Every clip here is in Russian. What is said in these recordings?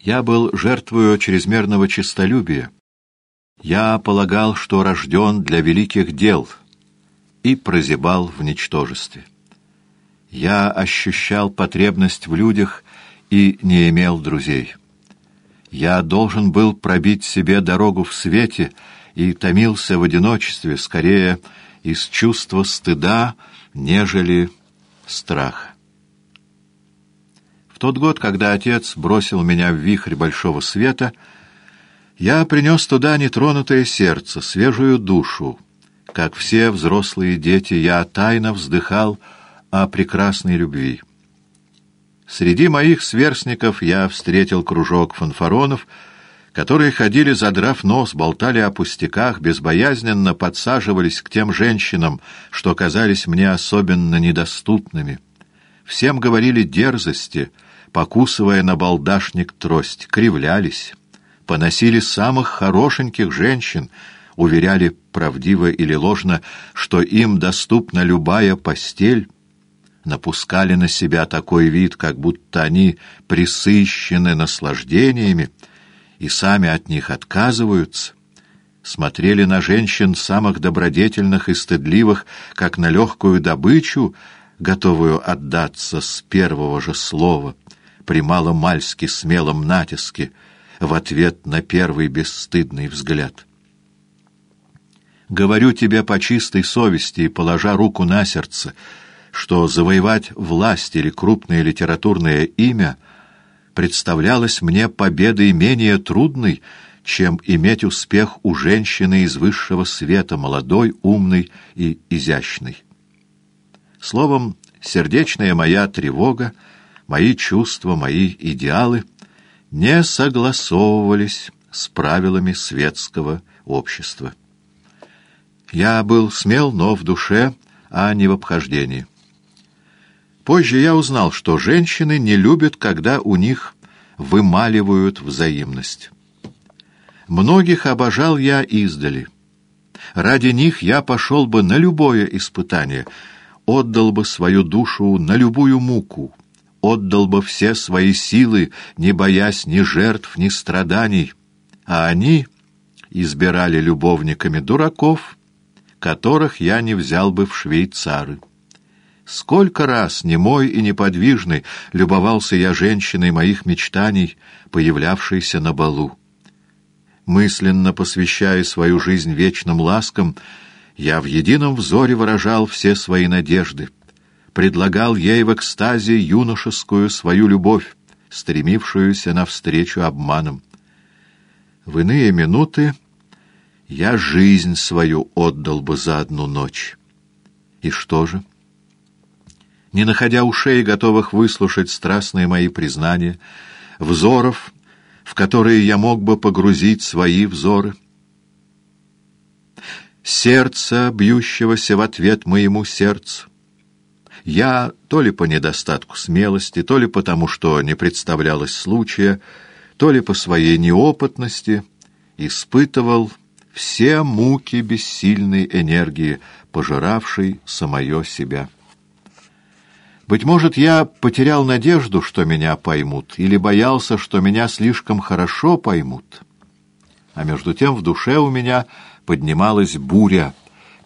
Я был жертвою чрезмерного честолюбия. Я полагал, что рожден для великих дел, и прозябал в ничтожестве. Я ощущал потребность в людях и не имел друзей. Я должен был пробить себе дорогу в свете и томился в одиночестве, скорее из чувства стыда, нежели страха. Тот год, когда отец бросил меня в вихрь большого света, я принес туда нетронутое сердце, свежую душу. Как все взрослые дети, я тайно вздыхал о прекрасной любви. Среди моих сверстников я встретил кружок фанфаронов, которые ходили, задрав нос, болтали о пустяках, безбоязненно подсаживались к тем женщинам, что казались мне особенно недоступными. Всем говорили дерзости, покусывая на балдашник трость, кривлялись, поносили самых хорошеньких женщин, уверяли правдиво или ложно, что им доступна любая постель, напускали на себя такой вид, как будто они присыщены наслаждениями и сами от них отказываются, смотрели на женщин самых добродетельных и стыдливых, как на легкую добычу, готовую отдаться с первого же слова, при маломальски смелом натиске, в ответ на первый бесстыдный взгляд. Говорю тебе по чистой совести и положа руку на сердце — что завоевать власть или крупное литературное имя представлялось мне победой менее трудной, чем иметь успех у женщины из высшего света, молодой, умной и изящной. Словом, сердечная моя тревога, мои чувства, мои идеалы не согласовывались с правилами светского общества. Я был смел, но в душе, а не в обхождении. Позже я узнал, что женщины не любят, когда у них вымаливают взаимность. Многих обожал я издали. Ради них я пошел бы на любое испытание, отдал бы свою душу на любую муку, отдал бы все свои силы, не боясь ни жертв, ни страданий. А они избирали любовниками дураков, которых я не взял бы в швейцары. Сколько раз, немой и неподвижный, любовался я женщиной моих мечтаний, появлявшейся на балу. Мысленно посвящая свою жизнь вечным ласкам, я в едином взоре выражал все свои надежды, предлагал ей в экстазе юношескую свою любовь, стремившуюся навстречу обманам. В иные минуты я жизнь свою отдал бы за одну ночь. И что же? не находя ушей, готовых выслушать страстные мои признания, взоров, в которые я мог бы погрузить свои взоры. Сердце, бьющегося в ответ моему сердцу. Я, то ли по недостатку смелости, то ли потому, что не представлялось случая, то ли по своей неопытности, испытывал все муки бессильной энергии, пожиравшей самое себя. Быть может, я потерял надежду, что меня поймут, или боялся, что меня слишком хорошо поймут. А между тем в душе у меня поднималась буря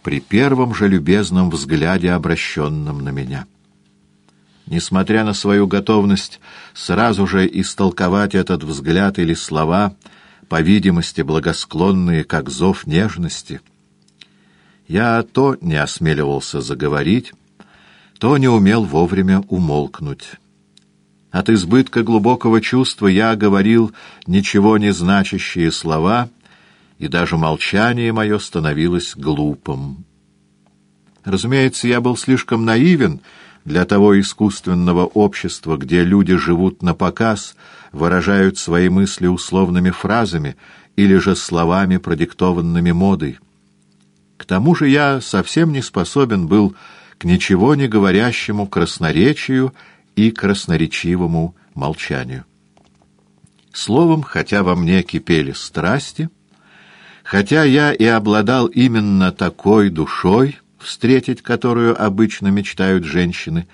при первом же любезном взгляде, обращенном на меня. Несмотря на свою готовность сразу же истолковать этот взгляд или слова, по видимости благосклонные, как зов нежности, я то не осмеливался заговорить, то не умел вовремя умолкнуть. От избытка глубокого чувства я говорил ничего не значащие слова, и даже молчание мое становилось глупым. Разумеется, я был слишком наивен для того искусственного общества, где люди живут на показ, выражают свои мысли условными фразами или же словами, продиктованными модой. К тому же я совсем не способен был к ничего не говорящему красноречию и красноречивому молчанию. Словом, хотя во мне кипели страсти, хотя я и обладал именно такой душой, встретить которую обычно мечтают женщины,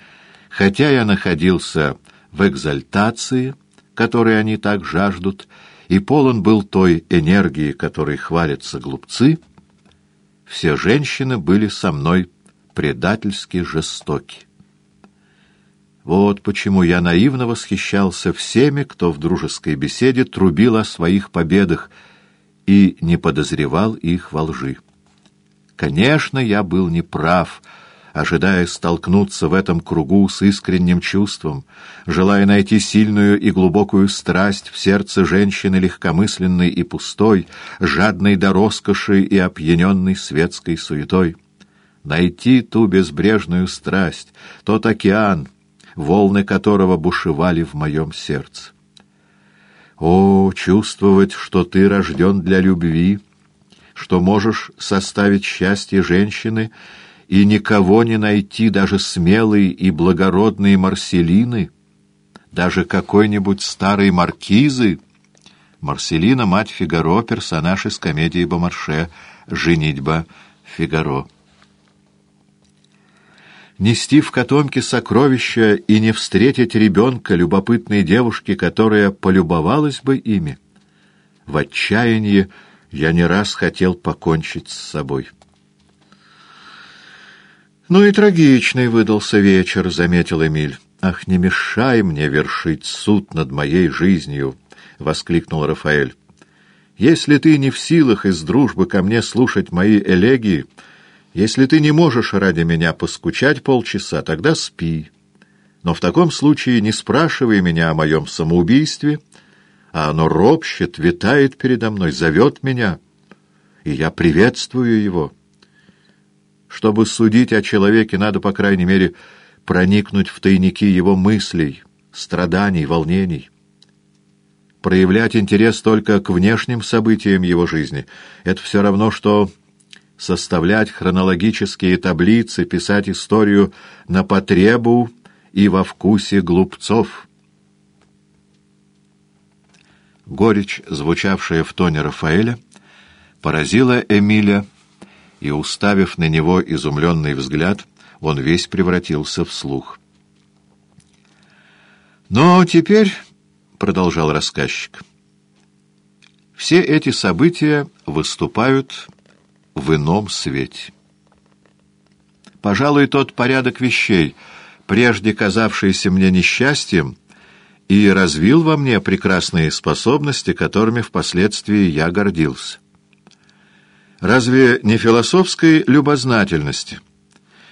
хотя я находился в экзальтации, которой они так жаждут, и полон был той энергии, которой хвалятся глупцы, все женщины были со мной предательски жестоки. Вот почему я наивно восхищался всеми, кто в дружеской беседе трубил о своих победах и не подозревал их во лжи. Конечно, я был неправ, ожидая столкнуться в этом кругу с искренним чувством, желая найти сильную и глубокую страсть в сердце женщины легкомысленной и пустой, жадной до роскоши и опьяненной светской суетой. Найти ту безбрежную страсть, тот океан, волны которого бушевали в моем сердце. О, чувствовать, что ты рожден для любви, что можешь составить счастье женщины и никого не найти, даже смелые и благородные Марселины, даже какой-нибудь старой маркизы. Марселина — мать Фигаро, персонаж из комедии Бомарше «Женитьба Фигаро» нести в котомке сокровища и не встретить ребенка, любопытной девушки, которая полюбовалась бы ими. В отчаянии я не раз хотел покончить с собой. «Ну и трагичный выдался вечер», — заметил Эмиль. «Ах, не мешай мне вершить суд над моей жизнью!» — воскликнул Рафаэль. «Если ты не в силах из дружбы ко мне слушать мои элегии, если ты не можешь ради меня поскучать полчаса, тогда спи. Но в таком случае не спрашивай меня о моем самоубийстве, а оно ропщет, витает передо мной, зовет меня, и я приветствую его. Чтобы судить о человеке, надо, по крайней мере, проникнуть в тайники его мыслей, страданий, волнений. Проявлять интерес только к внешним событиям его жизни — это все равно, что составлять хронологические таблицы, писать историю на потребу и во вкусе глупцов. Горечь, звучавшая в тоне Рафаэля, поразила Эмиля, и, уставив на него изумленный взгляд, он весь превратился в слух. «Но теперь», — продолжал рассказчик, — «все эти события выступают в ином свете. Пожалуй, тот порядок вещей, прежде казавшийся мне несчастьем, и развил во мне прекрасные способности, которыми впоследствии я гордился. Разве не философской любознательности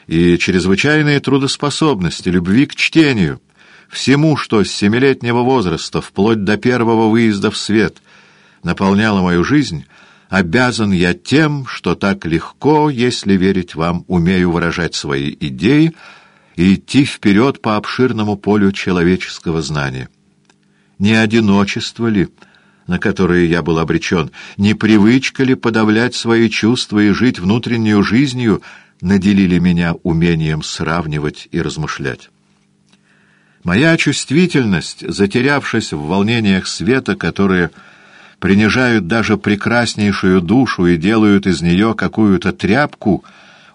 и чрезвычайной трудоспособности, любви к чтению, всему, что с семилетнего возраста, вплоть до первого выезда в свет, наполняло мою жизнь — обязан я тем, что так легко, если верить вам, умею выражать свои идеи и идти вперед по обширному полю человеческого знания. Не одиночество ли, на которое я был обречен, не привычка ли подавлять свои чувства и жить внутреннюю жизнью, наделили меня умением сравнивать и размышлять. Моя чувствительность, затерявшись в волнениях света, которые принижают даже прекраснейшую душу и делают из нее какую-то тряпку,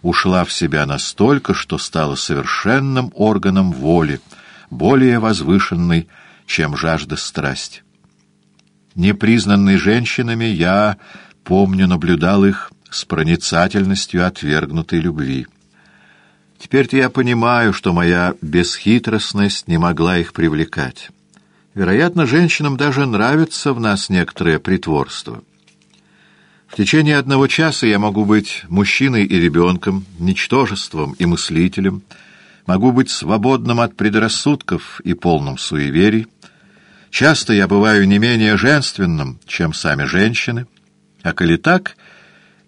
ушла в себя настолько, что стала совершенным органом воли, более возвышенной, чем жажда страсти. Непризнанный женщинами, я, помню, наблюдал их с проницательностью отвергнутой любви. Теперь-то я понимаю, что моя бесхитростность не могла их привлекать. Вероятно, женщинам даже нравится в нас некоторое притворство. В течение одного часа я могу быть мужчиной и ребенком, ничтожеством и мыслителем, могу быть свободным от предрассудков и полным суеверий. Часто я бываю не менее женственным, чем сами женщины. А коли так,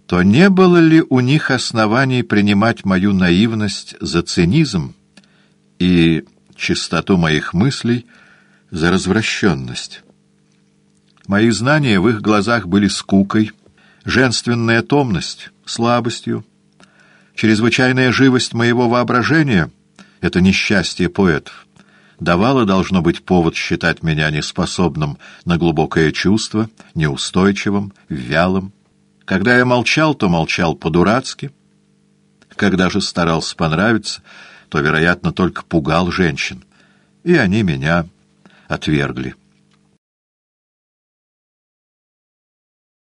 то не было ли у них оснований принимать мою наивность за цинизм и чистоту моих мыслей — за развращенность. Мои знания в их глазах были скукой, женственная томность — слабостью, чрезвычайная живость моего воображения — это несчастье поэтов давала, должно быть, повод считать меня неспособным на глубокое чувство, неустойчивым, вялым. Когда я молчал, то молчал по-дурацки. Когда же старался понравиться, то, вероятно, только пугал женщин. И они меня отвергли.